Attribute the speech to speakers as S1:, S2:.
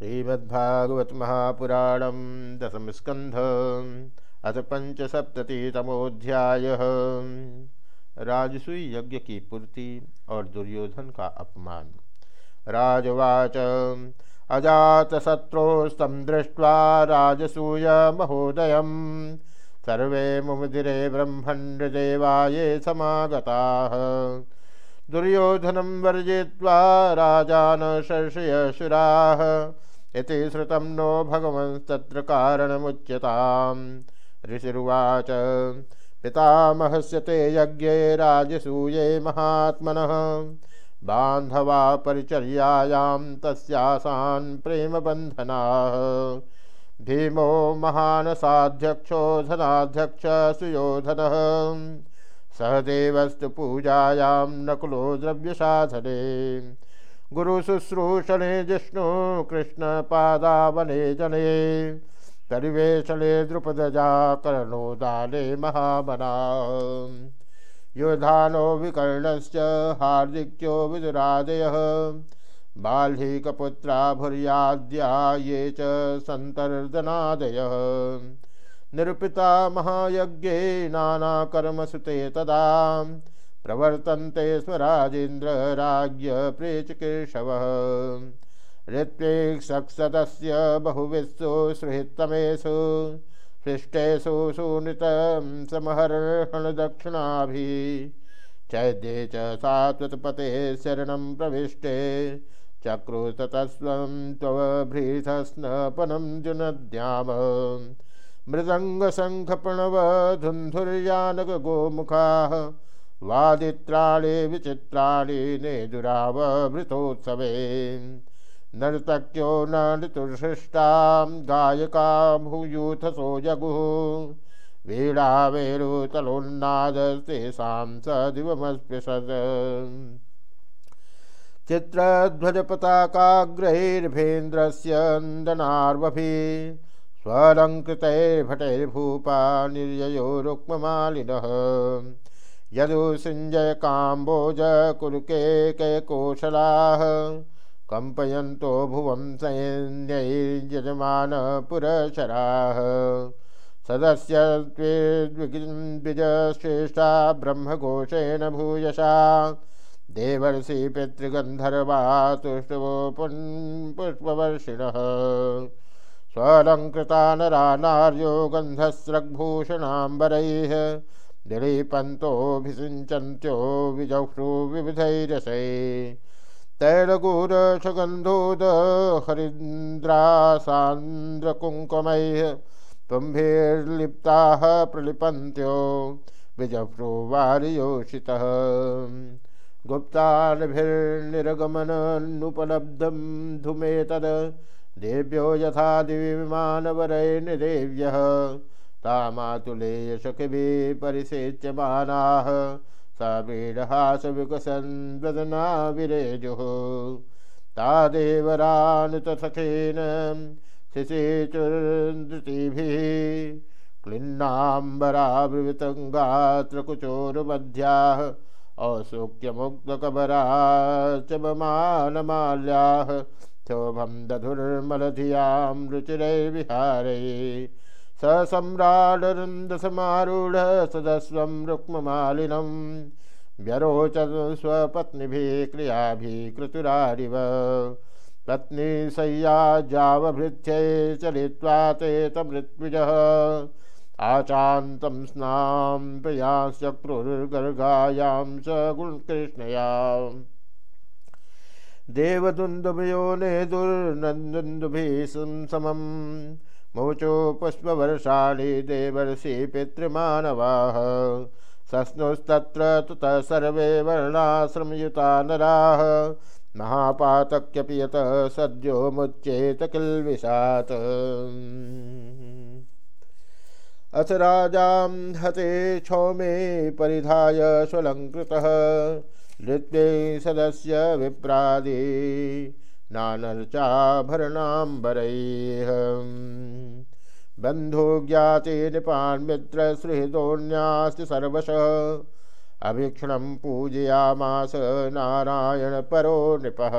S1: श्रीमद्भागवत महापुराणम दशम स्कंध अथ पंचसप्ततितमोध्याय राजसूय यज्ञ की पूर्ति और दुर्योधन का अपमान। राजवाच अजात दृष्ट्वा राजसूय महोदय सर्वे मुमुदिरे ब्रह्मण्डदेवाये समागता। दुर्योधनं वर्जयित्वा राजान शर्षयशुराः इति श्रुतं नो भगवंस्तत्र कारणमुच्यताम्। ऋषिरुवाच, पितामहस्य ते यज्ञे राजसूये महात्मनः। बान्धवा परिचर्यायां तस्यासान् प्रेमबन्धनाः। भीमो महानसाध्यक्षो धनाध्यक्ष सुयोधनः। सहदेवस्तु पूजायां नकुलो द्रव्यसाधने। गुरुशुश्रूषणे जिष्णु कृष्णपादावने जने। परिवेशने द्रुपदजाकरणो दाने महामना। योधानो विकर्णश्च हार्दिक्यो विदुरादयः बाल्हीकपुत्रा भूर्याद्या ये च निरूपिता महायज्ञे नानाकर्मसुते तदा प्रवर्तन्ते स्वराजेन्द्र राज्ञ प्रेचकेशवः ऋत्वेक्सदस्य बहुविश्वु सुहृत्तमेषु, सृष्टेषु सुनितं समहर्षणदक्षिणाभिः चैद्ये च सात्वतपते शरणं प्रविष्टे चक्रुततस्वं त्वभ्रीथस्नपनं जुनद्याम। मृदङ्गशङ्खप्रणवधुन्धुर्यानकगोमुखाः वादित्राणि विचित्राणि नेदुरावभृतोत्सवे नर्तक्यो न ऋतुसृष्टां गायका भूयूथसो जगुः। वीणावेरुतलोन्नादस्तेषां स दिवमस्पृशत् चित्रध्वजपताकाग्रैर्भेन्द्रस्य नन्दनार्वभिः। स्वलङ्कृतैर्भटैर्भूपा निर्ययो रुक्ममालिनः यदुसिञ्जय काम्बोजकुरुकेकैकोशलाः कम्पयन्तो भुवं सैन्यैर्यजमानपुरशराः। सदस्य द्विजश्रेष्ठा ब्रह्मघोषेण भूयशा। देवर्षि पितृगन्धर्वा तुष्टवो स्वलङ्कृता नरा नार्यो गन्धस्रग्भूषणाम्बरैः। दिलीपन्तोऽभिषिञ्चन्त्यो विजह्रु विविधैरसै। तैलगूरसगन्धोदहरिन्द्रासान्द्रकुङ्कुमैः तुम्भिर्लिप्ताः प्रलिपन्त्यो विजह्रु वारियोषितः। गुप्तानभिर्निरगमननुपलब्धं धुमेतद् देव्यो यथा दिविमानवरैर्निदेव्यः तामातुलेयशकिभिः परिसेच्यमानाः सा वीरहासविकसन् वदना विरेजुः तादेवरानुतसखेन शिशिचुर्दृतिभिः क्लिन्नाम्बरावृतङ्गात्रकुचोरुमध्याः औसुक्यमुक्तकबरा च बमानमाल्याः क्षोभं दधुर्मलधियाँ रुचिरैर्विहारै स सम्राडरुन्दसमारूढ सदस्वं रुक्ममालिनं व्यरोचन स्वपत्नीभिः क्रियाभिः कृतुरारिव पत्नी शय्याजावभृत्यै चलित्वा ते तमृत्विजः आचान्तं स्नां प्रयाश्चक्रुर्गर्गायां स गुणकृष्णयाम् देवदुन्दुभयोने दुर्नन्दुन्दुभिः समं मुचो पुष्पवर्षाणि देवर्षि पितृमानवाः। सस्नुस्तत्र तुतः सर्वे वर्णाश्रमयुता नराः। महापातक्यपि यत सद्यो मुच्येत किल्विषात् अथ राजां हते क्षौमे परिधाय स्वलङ्कृतः। नृत्ये सदस्य विप्रादि। नानर्चाभरणाम्बरैः बन्धो ज्ञाते नृपान्मित्रसुहृदोऽन्यास्ति सर्वशः। अभीक्षणं पूजयामास नारायणपरो नृपः।